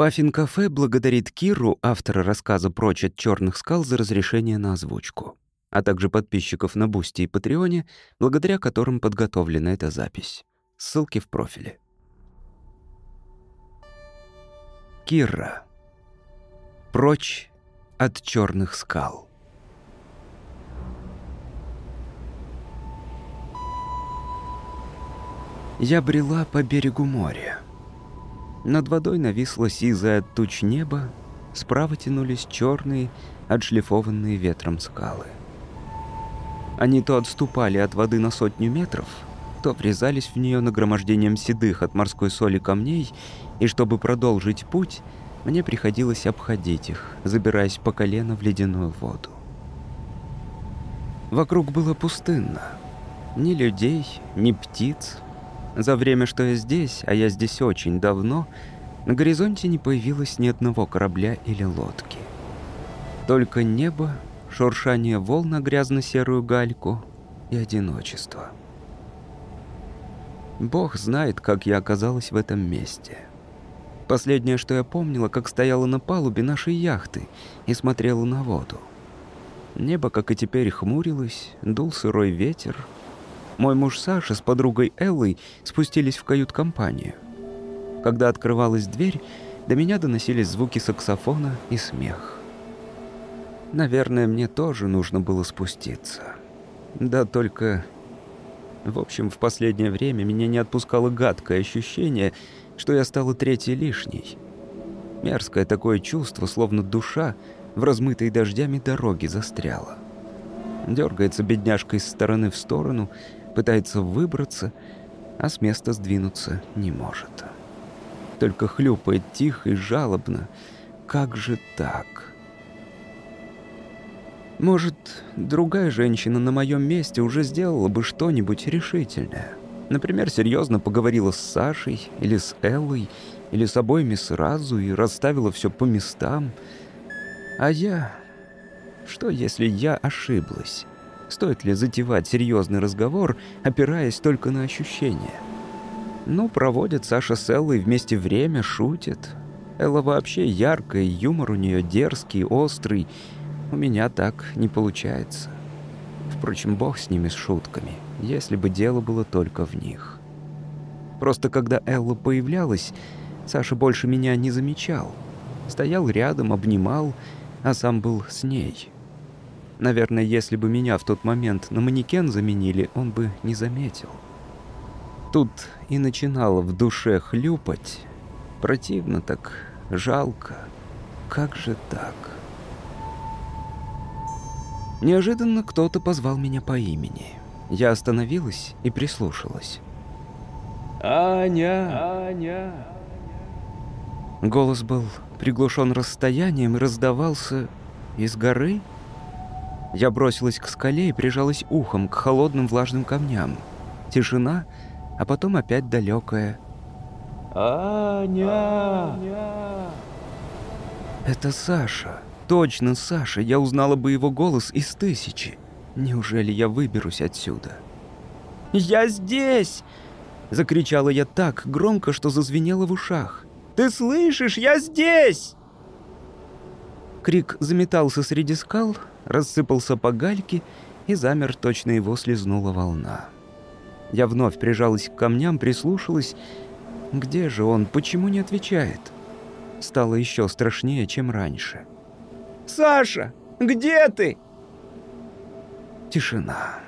Puffin Cafe благодарит Киру, автора рассказа «Прочь от черных скал», за разрешение на озвучку, а также подписчиков на Бусти и Патреоне, благодаря которым подготовлена эта запись. Ссылки в профиле. Кира. Прочь от черных скал. Я брела по берегу моря. Над водой нависло сизое от туч небо, справа тянулись черные, отшлифованные ветром скалы. Они то отступали от воды на сотню метров, то врезались в нее нагромождением седых от морской соли камней, и чтобы продолжить путь, мне приходилось обходить их, забираясь по колено в ледяную воду. Вокруг было пустынно. Ни людей, ни птиц, за время, что я здесь, а я здесь очень давно, на горизонте не появилось ни одного корабля или лодки. Только небо, шуршание волн на грязно-серую гальку и одиночество. Бог знает, как я оказалась в этом месте. Последнее, что я помнила, как стояла на палубе нашей яхты и смотрела на воду. Небо, как и теперь, хмурилось, дул сырой ветер — мой муж Саша с подругой Эллой спустились в кают-компанию. Когда открывалась дверь, до меня доносились звуки саксофона и смех. Наверное, мне тоже нужно было спуститься. Да только... В общем, в последнее время меня не отпускало гадкое ощущение, что я стала третьей лишней. Мерзкое такое чувство, словно душа в размытой дождями дороге застряла. Дергается бедняжка из стороны в сторону, пытается выбраться, а с места сдвинуться не может. Только хлюпает тихо и жалобно. Как же так? Может, другая женщина на моем месте уже сделала бы что-нибудь решительное. Например, серьезно поговорила с Сашей или с Эллой, или с обоими сразу и расставила все по местам. А я... Что, если я ошиблась? Стоит ли затевать серьезный разговор, опираясь только на ощущения? Ну, проводят Саша с Эллой вместе время, шутят. Элла вообще яркая, юмор у нее дерзкий, острый. У меня так не получается. Впрочем, бог с ними, с шутками, если бы дело было только в них. Просто когда Элла появлялась, Саша больше меня не замечал. Стоял рядом, обнимал, а сам был с ней. Наверное, если бы меня в тот момент на манекен заменили, он бы не заметил. Тут и начинало в душе хлюпать. Противно так, жалко. Как же так? Неожиданно кто-то позвал меня по имени. Я остановилась и прислушалась. «Аня! Аня!» Голос был приглушен расстоянием и раздавался из горы. Я бросилась к скале и прижалась ухом к холодным влажным камням. Тишина, а потом опять далекая. «Аня!» Это Саша. Точно Саша. Я узнала бы его голос из тысячи. Неужели я выберусь отсюда? «Я здесь!» Закричала я так громко, что зазвенело в ушах. «Ты слышишь? Я здесь!» Крик заметался среди скал, рассыпался по гальке и замер, точно его слезнула волна. Я вновь прижалась к камням, прислушалась. Где же он? Почему не отвечает? Стало еще страшнее, чем раньше. «Саша, где ты?» Тишина.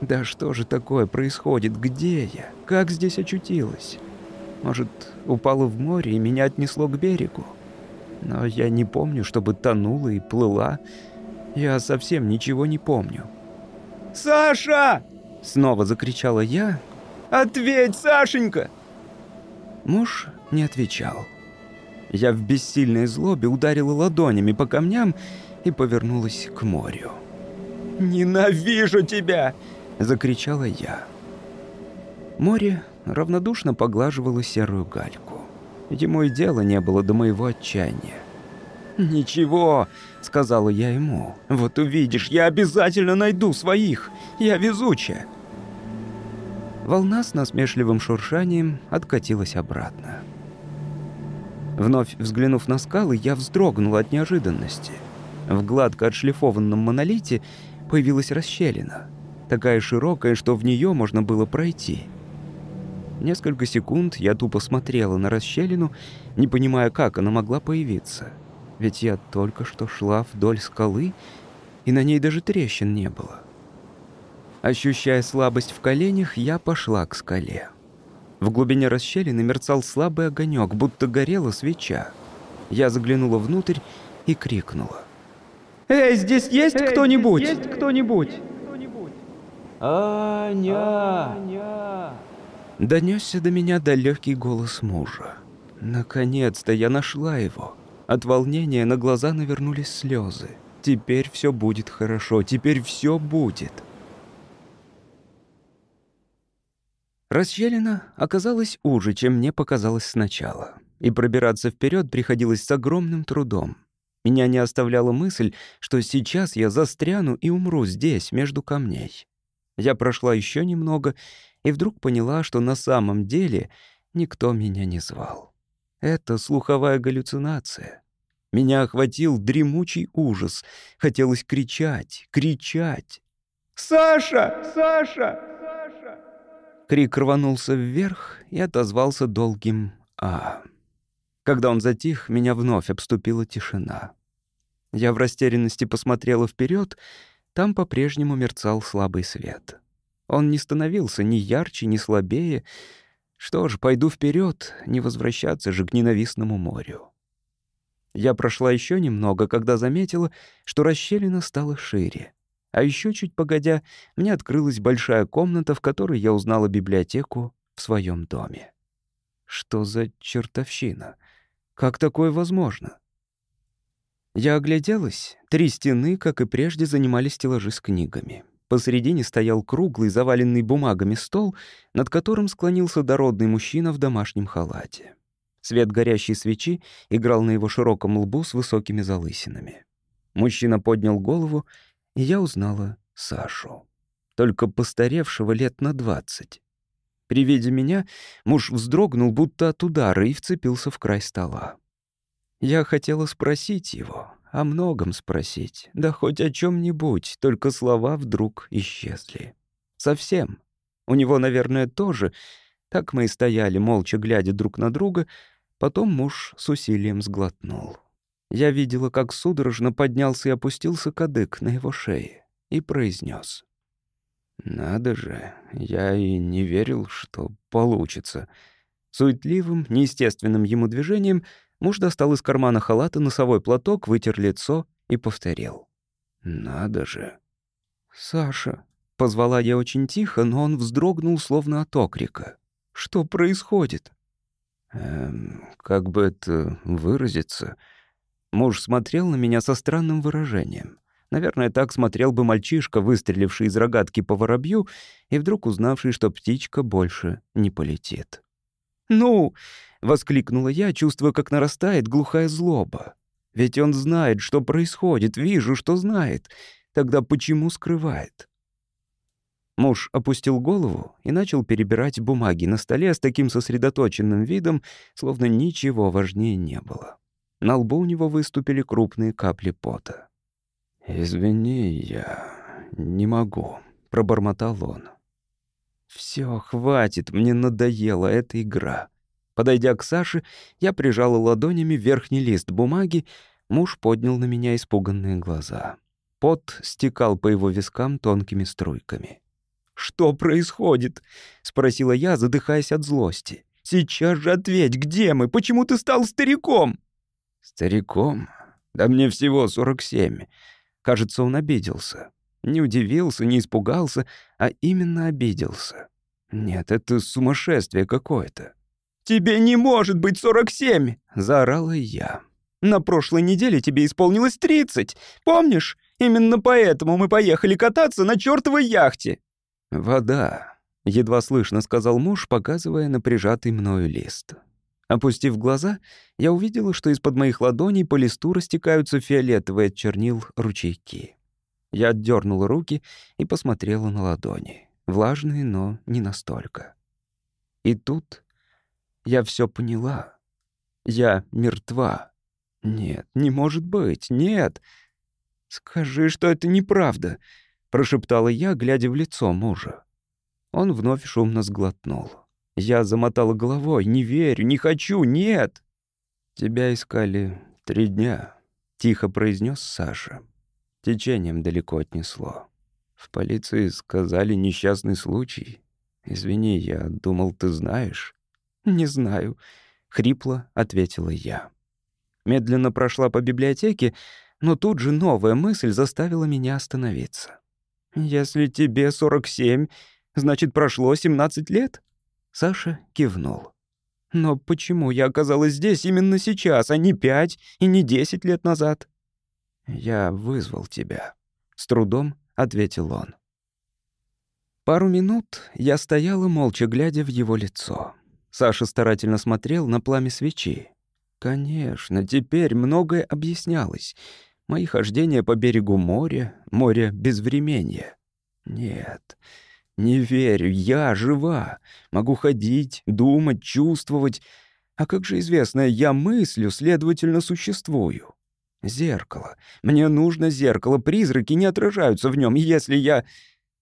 Да что же такое происходит? Где я? Как здесь очутилась? Может, упала в море и меня отнесло к берегу? Но я не помню, чтобы тонула и плыла. Я совсем ничего не помню. «Саша!» — снова закричала я. «Ответь, Сашенька!» Муж не отвечал. Я в бессильной злобе ударила ладонями по камням и повернулась к морю. «Ненавижу тебя!» — закричала я. Море равнодушно поглаживало серую гальку. Ему и дела не было до моего отчаяния. «Ничего», — сказала я ему. «Вот увидишь, я обязательно найду своих. Я везучая». Волна с насмешливым шуршанием откатилась обратно. Вновь взглянув на скалы, я вздрогнул от неожиданности. В гладко отшлифованном монолите появилась расщелина, такая широкая, что в нее можно было пройти. Несколько секунд я тупо смотрела на расщелину, не понимая, как она могла появиться. Ведь я только что шла вдоль скалы, и на ней даже трещин не было. Ощущая слабость в коленях, я пошла к скале. В глубине расщелины мерцал слабый огонек, будто горела свеча. Я заглянула внутрь и крикнула. «Эй, здесь есть кто-нибудь?» Есть кто-нибудь? «Аня!» Донесся до меня далекий голос мужа. Наконец-то я нашла его. От волнения на глаза навернулись слезы. Теперь все будет хорошо, теперь все будет. Расщелина оказалась уже, чем мне показалось сначала. И пробираться вперед приходилось с огромным трудом. Меня не оставляла мысль, что сейчас я застряну и умру здесь, между камней. Я прошла еще немного и вдруг поняла, что на самом деле никто меня не звал. Это слуховая галлюцинация. Меня охватил дремучий ужас. Хотелось кричать, кричать. «Саша! Саша!» Крик рванулся вверх и отозвался долгим «а». Когда он затих, меня вновь обступила тишина. Я в растерянности посмотрела вперед, там по-прежнему мерцал слабый свет. Он не становился ни ярче, ни слабее. Что ж, пойду вперед, не возвращаться же к ненавистному морю. Я прошла еще немного, когда заметила, что расщелина стала шире. А еще чуть погодя, мне открылась большая комната, в которой я узнала библиотеку в своем доме. Что за чертовщина? Как такое возможно? Я огляделась. Три стены, как и прежде, занимали стеллажи с книгами. Посередине стоял круглый, заваленный бумагами стол, над которым склонился дородный мужчина в домашнем халате. Свет горящей свечи играл на его широком лбу с высокими залысинами. Мужчина поднял голову и я узнала Сашу, только постаревшего лет на двадцать. При виде меня муж вздрогнул, будто от удара, и вцепился в край стола. Я хотела спросить его, о многом спросить, да хоть о чем нибудь только слова вдруг исчезли. Совсем. У него, наверное, тоже. Так мы и стояли, молча глядя друг на друга, потом муж с усилием сглотнул. Я видела, как судорожно поднялся и опустился кадык на его шее и произнес: «Надо же, я и не верил, что получится». Суетливым, неестественным ему движением муж достал из кармана халата носовой платок, вытер лицо и повторил. «Надо же». «Саша», — позвала я очень тихо, но он вздрогнул, словно от окрика. «Что происходит?» «Эм, как бы это выразиться?» Муж смотрел на меня со странным выражением. Наверное, так смотрел бы мальчишка, выстреливший из рогатки по воробью и вдруг узнавший, что птичка больше не полетит. «Ну!» — воскликнула я, чувствуя, как нарастает глухая злоба. «Ведь он знает, что происходит, вижу, что знает. Тогда почему скрывает?» Муж опустил голову и начал перебирать бумаги на столе с таким сосредоточенным видом, словно ничего важнее не было. На лбу у него выступили крупные капли пота. «Извини, я не могу», — пробормотал он. «Всё, хватит, мне надоела эта игра». Подойдя к Саше, я прижала ладонями верхний лист бумаги, муж поднял на меня испуганные глаза. Пот стекал по его вискам тонкими струйками. «Что происходит?» — спросила я, задыхаясь от злости. «Сейчас же ответь, где мы? Почему ты стал стариком?» Стариком? Да мне всего 47. Кажется, он обиделся. Не удивился, не испугался, а именно обиделся. Нет, это сумасшествие какое-то. «Тебе не может быть 47!» — заорала я. «На прошлой неделе тебе исполнилось 30. Помнишь? Именно поэтому мы поехали кататься на чертовой яхте». «Вода», — едва слышно сказал муж, показывая на прижатый мною лист. Опустив глаза, я увидела, что из-под моих ладоней по листу растекаются фиолетовые от чернил ручейки. Я отдернула руки и посмотрела на ладони. Влажные, но не настолько. И тут я все поняла. Я мертва. Нет, не может быть, нет. Скажи, что это неправда, прошептала я, глядя в лицо мужа. Он вновь шумно сглотнул. Я замотала головой. «Не верю, не хочу, нет!» «Тебя искали три дня», — тихо произнес Саша. Течением далеко отнесло. В полиции сказали несчастный случай. Извини, я думал, ты знаешь. «Не знаю», — хрипло ответила я. Медленно прошла по библиотеке, но тут же новая мысль заставила меня остановиться. «Если тебе 47, значит, прошло 17 лет?» Саша кивнул. «Но почему я оказалась здесь именно сейчас, а не пять и не десять лет назад?» «Я вызвал тебя», — с трудом ответил он. Пару минут я стояла молча, глядя в его лицо. Саша старательно смотрел на пламя свечи. Конечно, теперь многое объяснялось. Мои хождения по берегу моря, море безвременья. Нет, не верю, я жива. Могу ходить, думать, чувствовать. А как же известно, я мыслю, следовательно, существую. Зеркало. Мне нужно зеркало. Призраки не отражаются в нем. Если я...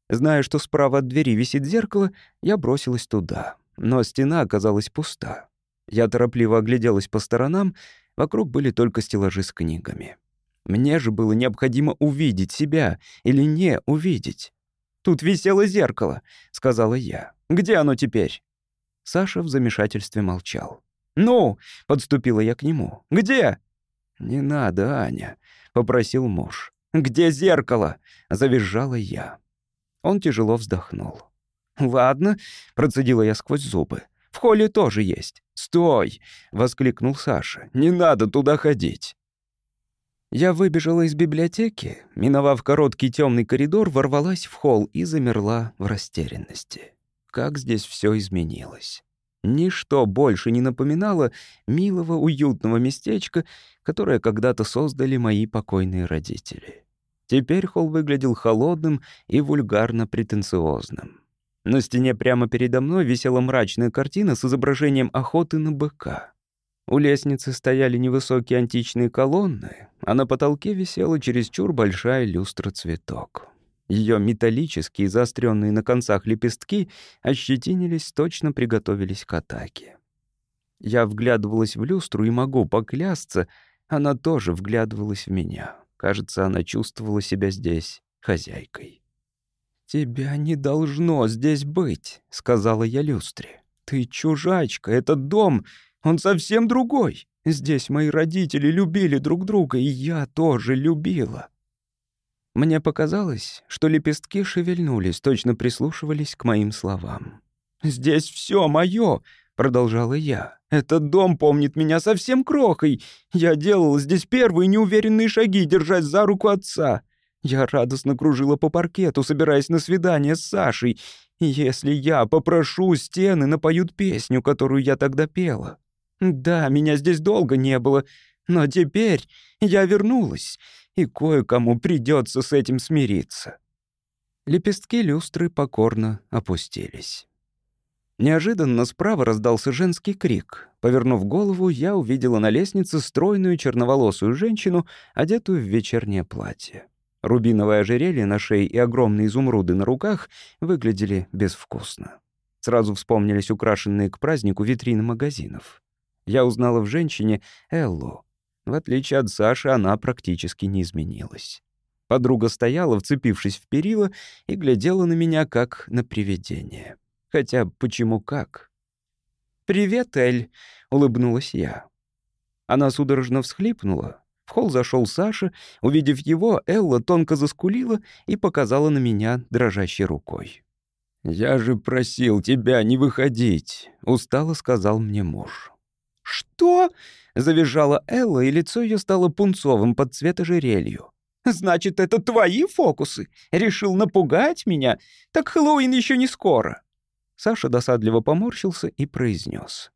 Зная, что справа от двери висит зеркало, я бросилась туда. Но стена оказалась пуста. Я торопливо огляделась по сторонам. Вокруг были только стеллажи с книгами. Мне же было необходимо увидеть себя или не увидеть. Тут висело зеркало», — сказала я. «Где оно теперь?» Саша в замешательстве молчал. «Ну!» — подступила я к нему. «Где?» «Не надо, Аня», — попросил муж. «Где зеркало?» — завизжала я. Он тяжело вздохнул. «Ладно», — процедила я сквозь зубы. «В холле тоже есть». «Стой!» — воскликнул Саша. «Не надо туда ходить». Я выбежала из библиотеки, миновав короткий темный коридор, ворвалась в холл и замерла в растерянности. Как здесь все изменилось. Ничто больше не напоминало милого, уютного местечка, которое когда-то создали мои покойные родители. Теперь холл выглядел холодным и вульгарно претенциозным. На стене прямо передо мной висела мрачная картина с изображением охоты на быка. У лестницы стояли невысокие античные колонны, а на потолке висела чересчур большая люстра-цветок. Ее металлические, заостренные на концах лепестки ощетинились, точно приготовились к атаке. Я вглядывалась в люстру и могу поклясться, она тоже вглядывалась в меня. Кажется, она чувствовала себя здесь хозяйкой. «Тебя не должно здесь быть», — сказала я люстре. «Ты чужачка, этот дом он совсем другой. Здесь мои родители любили друг друга, и я тоже любила. Мне показалось, что лепестки шевельнулись, точно прислушивались к моим словам. «Здесь все мое», — продолжала я. «Этот дом помнит меня совсем крохой. Я делала здесь первые неуверенные шаги, держась за руку отца. Я радостно кружила по паркету, собираясь на свидание с Сашей. Если я попрошу, стены напоют песню, которую я тогда пела. Да, меня здесь долго не было, но теперь я вернулась, и кое-кому придется с этим смириться. Лепестки люстры покорно опустились. Неожиданно справа раздался женский крик. Повернув голову, я увидела на лестнице стройную черноволосую женщину, одетую в вечернее платье. Рубиновое ожерелье на шее и огромные изумруды на руках выглядели безвкусно. Сразу вспомнились украшенные к празднику витрины магазинов. Я узнала в женщине Эллу. В отличие от Саши, она практически не изменилась. Подруга стояла, вцепившись в перила, и глядела на меня, как на привидение. Хотя почему как? «Привет, Эль», — улыбнулась я. Она судорожно всхлипнула. В холл зашел Саша. Увидев его, Элла тонко заскулила и показала на меня дрожащей рукой. «Я же просил тебя не выходить», — устало сказал мне муж. «Что?» — завизжала Элла, и лицо ее стало пунцовым под цвет ожерелью. «Значит, это твои фокусы? Решил напугать меня? Так Хэллоуин еще не скоро». Саша досадливо поморщился и произнес: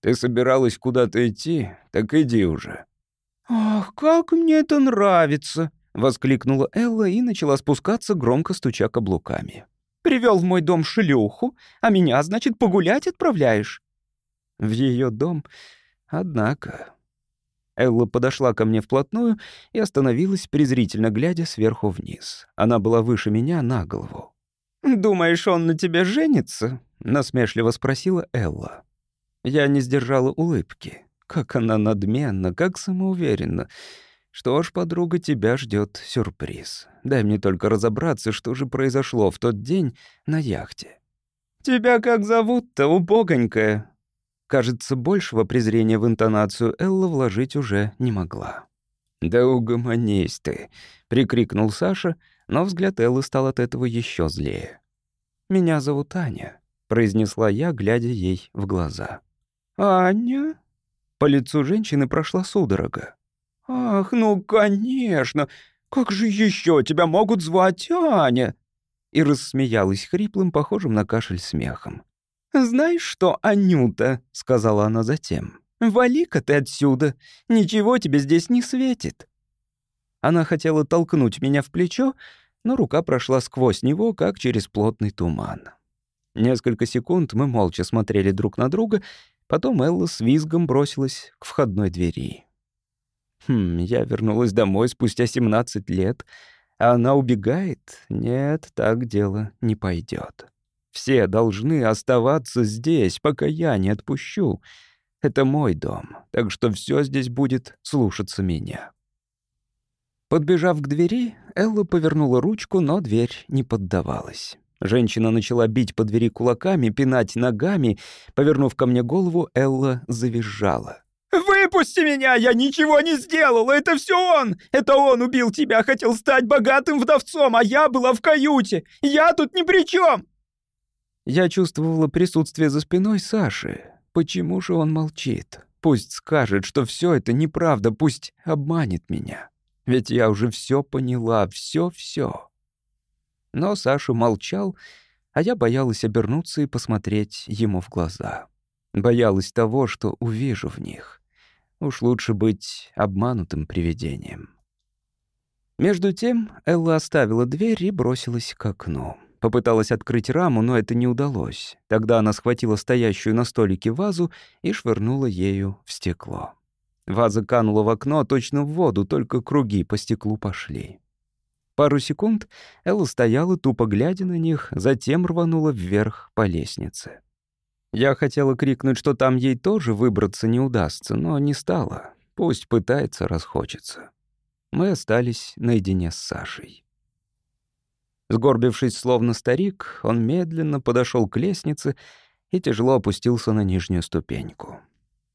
«Ты собиралась куда-то идти? Так иди уже». «Ах, как мне это нравится!» — воскликнула Элла и начала спускаться, громко стуча каблуками. «Привел в мой дом шлюху, а меня, значит, погулять отправляешь?» В ее дом Однако... Элла подошла ко мне вплотную и остановилась, презрительно глядя сверху вниз. Она была выше меня на голову. «Думаешь, он на тебе женится?» — насмешливо спросила Элла. Я не сдержала улыбки. Как она надменна, как самоуверенна. Что ж, подруга, тебя ждет сюрприз. Дай мне только разобраться, что же произошло в тот день на яхте. «Тебя как зовут-то, убогонькая?» Кажется, большего презрения в интонацию Элла вложить уже не могла. «Да угомонись ты!» — прикрикнул Саша, но взгляд Эллы стал от этого еще злее. «Меня зовут Аня», — произнесла я, глядя ей в глаза. «Аня?» По лицу женщины прошла судорога. «Ах, ну, конечно! Как же еще тебя могут звать Аня?» И рассмеялась хриплым, похожим на кашель смехом. «Знаешь что, Анюта?» — сказала она затем. «Вали-ка ты отсюда! Ничего тебе здесь не светит!» Она хотела толкнуть меня в плечо, но рука прошла сквозь него, как через плотный туман. Несколько секунд мы молча смотрели друг на друга, потом Элла с визгом бросилась к входной двери. Хм, я вернулась домой спустя 17 лет, а она убегает? Нет, так дело не пойдет. Все должны оставаться здесь, пока я не отпущу. Это мой дом, так что все здесь будет слушаться меня. Подбежав к двери, Элла повернула ручку, но дверь не поддавалась. Женщина начала бить по двери кулаками, пинать ногами. Повернув ко мне голову, Элла завизжала. «Выпусти меня! Я ничего не сделала! Это все он! Это он убил тебя, хотел стать богатым вдовцом, а я была в каюте! Я тут ни при чем!» Я чувствовала присутствие за спиной Саши. Почему же он молчит? Пусть скажет, что все это неправда, пусть обманет меня. Ведь я уже все поняла, все-все. Но Саша молчал, а я боялась обернуться и посмотреть ему в глаза. Боялась того, что увижу в них. Уж лучше быть обманутым привидением. Между тем Элла оставила дверь и бросилась к окну. Попыталась открыть раму, но это не удалось. Тогда она схватила стоящую на столике вазу и швырнула ею в стекло. Ваза канула в окно, точно в воду, только круги по стеклу пошли. Пару секунд Элла стояла, тупо глядя на них, затем рванула вверх по лестнице. Я хотела крикнуть, что там ей тоже выбраться не удастся, но не стала. Пусть пытается, расхочется. Мы остались наедине с Сашей. Сгорбившись, словно старик, он медленно подошел к лестнице и тяжело опустился на нижнюю ступеньку.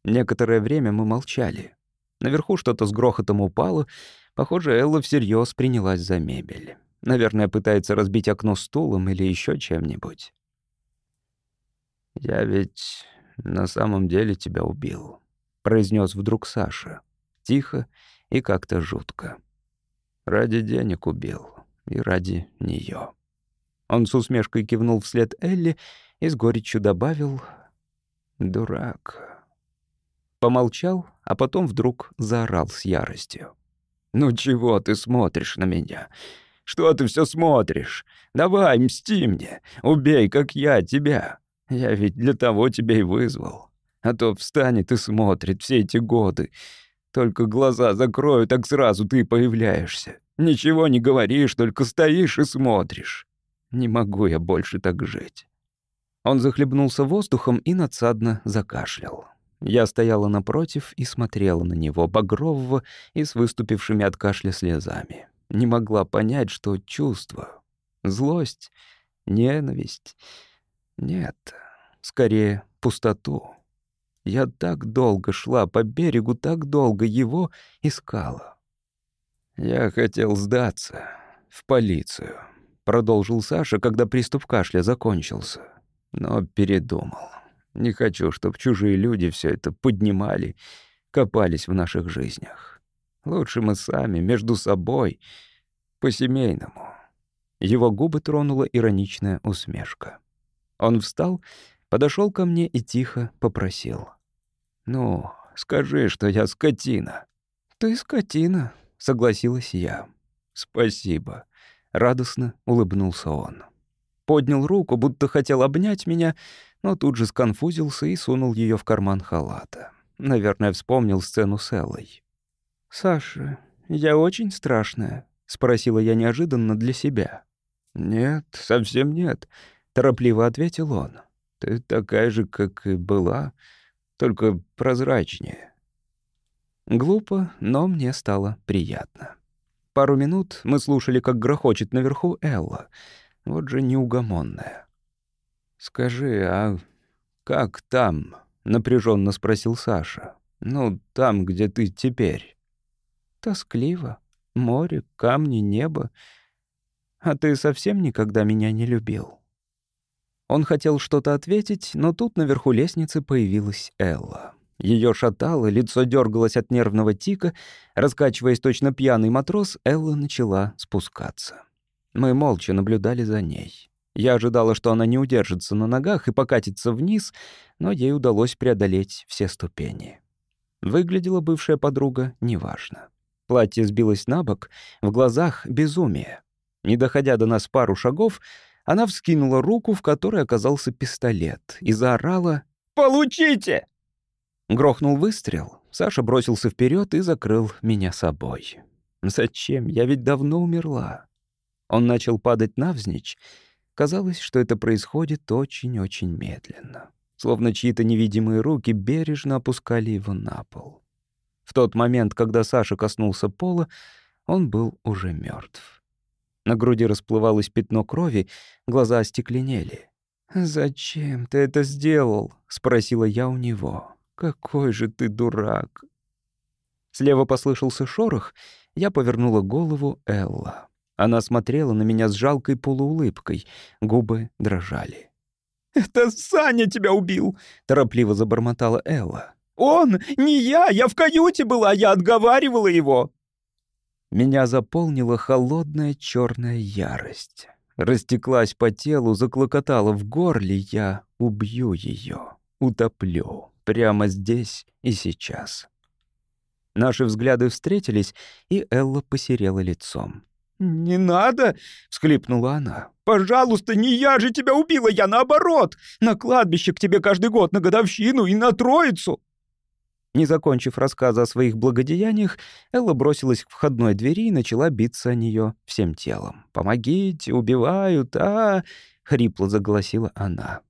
Некоторое время мы молчали. Наверху что-то с грохотом упало. Похоже, Элла всерьез принялась за мебель. Наверное, пытается разбить окно стулом или еще чем-нибудь. «Я ведь на самом деле тебя убил», — произнес вдруг Саша. Тихо и как-то жутко. «Ради денег убил и ради нее. Он с усмешкой кивнул вслед Элли и с горечью добавил «Дурак». Помолчал, а потом вдруг заорал с яростью. «Ну чего ты смотришь на меня? Что ты все смотришь? Давай, мсти мне, убей, как я, тебя. Я ведь для того тебя и вызвал. А то встанет и смотрит все эти годы. Только глаза закрою, так сразу ты появляешься. Ничего не говоришь, только стоишь и смотришь. Не могу я больше так жить». Он захлебнулся воздухом и надсадно закашлял. Я стояла напротив и смотрела на него, багрового и с выступившими от кашля слезами. Не могла понять, что чувство. Злость, ненависть. Нет, скорее, пустоту. Я так долго шла по берегу, так долго его искала. «Я хотел сдаться. В полицию», — продолжил Саша, когда приступ кашля закончился. Но передумал. Не хочу, чтобы чужие люди все это поднимали, копались в наших жизнях. Лучше мы сами, между собой, по-семейному. Его губы тронула ироничная усмешка. Он встал, подошел ко мне и тихо попросил. «Ну, скажи, что я скотина». «Ты скотина», согласилась я. «Спасибо», — радостно улыбнулся он. Поднял руку, будто хотел обнять меня, но тут же сконфузился и сунул ее в карман халата. Наверное, вспомнил сцену с Эллой. «Саша, я очень страшная?» — спросила я неожиданно для себя. «Нет, совсем нет», — торопливо ответил он. «Ты такая же, как и была, только прозрачнее». Глупо, но мне стало приятно. Пару минут мы слушали, как грохочет наверху Элла. Вот же неугомонная. «Скажи, а как там?» — напряженно спросил Саша. «Ну, там, где ты теперь». «Тоскливо. Море, камни, небо. А ты совсем никогда меня не любил?» Он хотел что-то ответить, но тут наверху лестницы появилась Элла. Ее шатало, лицо дергалось от нервного тика. Раскачиваясь точно пьяный матрос, Элла начала спускаться. Мы молча наблюдали за ней. Я ожидала, что она не удержится на ногах и покатится вниз, но ей удалось преодолеть все ступени. Выглядела бывшая подруга неважно. Платье сбилось на бок, в глазах безумие. Не доходя до нас пару шагов, она вскинула руку, в которой оказался пистолет, и заорала «Получите!». Грохнул выстрел. Саша бросился вперед и закрыл меня собой. Зачем? Я ведь давно умерла. Он начал падать навзничь. Казалось, что это происходит очень-очень медленно. Словно чьи-то невидимые руки бережно опускали его на пол. В тот момент, когда Саша коснулся пола, он был уже мертв. На груди расплывалось пятно крови, глаза остекленели. «Зачем ты это сделал?» — спросила я у него. «Какой же ты дурак!» Слева послышался шорох, я повернула голову Элла. Она смотрела на меня с жалкой полуулыбкой, губы дрожали. «Это Саня тебя убил!» — торопливо забормотала Элла. «Он! Не я! Я в каюте была! Я отговаривала его!» Меня заполнила холодная черная ярость. Растеклась по телу, заклокотала в горле. Я убью ее, утоплю. Прямо здесь и сейчас. Наши взгляды встретились, и Элла посерела лицом. «Не надо!» — всхлипнула она. «Пожалуйста, не я же тебя убила, я наоборот! На кладбище к тебе каждый год на годовщину и на Троицу!» Не закончив рассказа о своих благодеяниях, Элла бросилась к входной двери и начала биться о нее всем телом. «Помогите, убивают, а...» — хрипло заголосила она.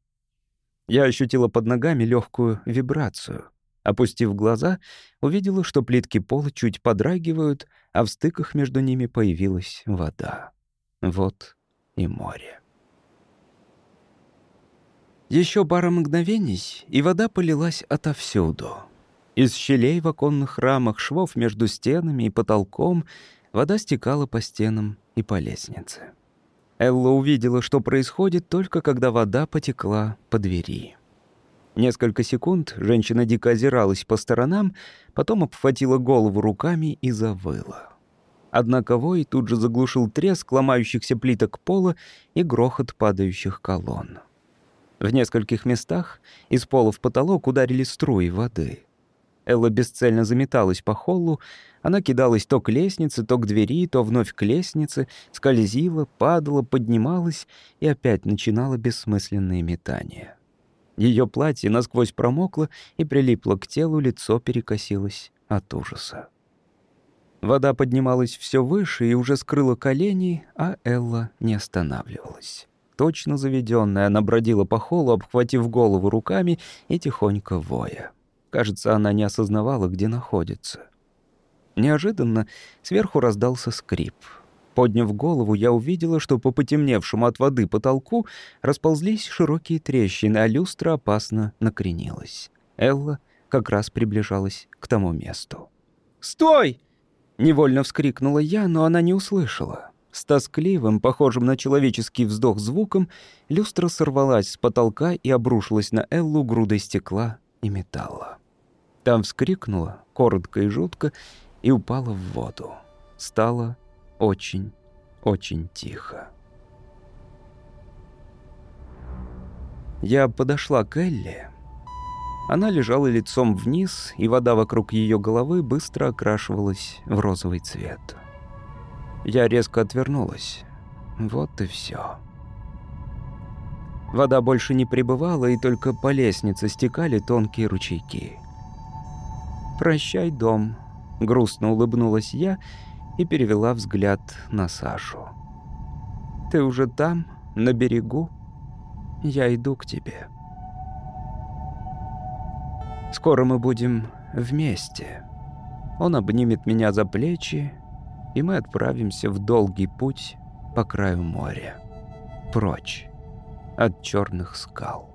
Я ощутила под ногами легкую вибрацию. Опустив глаза, увидела, что плитки пола чуть подрагивают, а в стыках между ними появилась вода. Вот и море. Еще пара мгновений, и вода полилась отовсюду. Из щелей в оконных рамах, швов между стенами и потолком вода стекала по стенам и по лестнице. Элла увидела, что происходит, только когда вода потекла по двери. Несколько секунд женщина дико озиралась по сторонам, потом обхватила голову руками и завыла. Однако вой тут же заглушил треск ломающихся плиток пола и грохот падающих колонн. В нескольких местах из пола в потолок ударили струи воды. Элла бесцельно заметалась по холлу, она кидалась то к лестнице, то к двери, то вновь к лестнице, скользила, падала, поднималась и опять начинала бессмысленные метания. Ее платье насквозь промокло и прилипло к телу, лицо перекосилось от ужаса. Вода поднималась все выше и уже скрыла колени, а Элла не останавливалась. Точно заведенная, она бродила по холлу, обхватив голову руками и тихонько воя. Кажется, она не осознавала, где находится. Неожиданно сверху раздался скрип. Подняв голову, я увидела, что по потемневшему от воды потолку расползлись широкие трещины, а люстра опасно накренилась. Элла как раз приближалась к тому месту. «Стой!» — невольно вскрикнула я, но она не услышала. С тоскливым, похожим на человеческий вздох звуком, люстра сорвалась с потолка и обрушилась на Эллу грудой стекла и металла. Там вскрикнула, коротко и жутко, и упала в воду. Стало очень, очень тихо. Я подошла к Элли. Она лежала лицом вниз, и вода вокруг ее головы быстро окрашивалась в розовый цвет. Я резко отвернулась. Вот и все. Вода больше не прибывала, и только по лестнице стекали тонкие ручейки. «Прощай, дом», — грустно улыбнулась я и перевела взгляд на Сашу. «Ты уже там, на берегу? Я иду к тебе». Скоро мы будем вместе. Он обнимет меня за плечи, и мы отправимся в долгий путь по краю моря. Прочь от черных скал.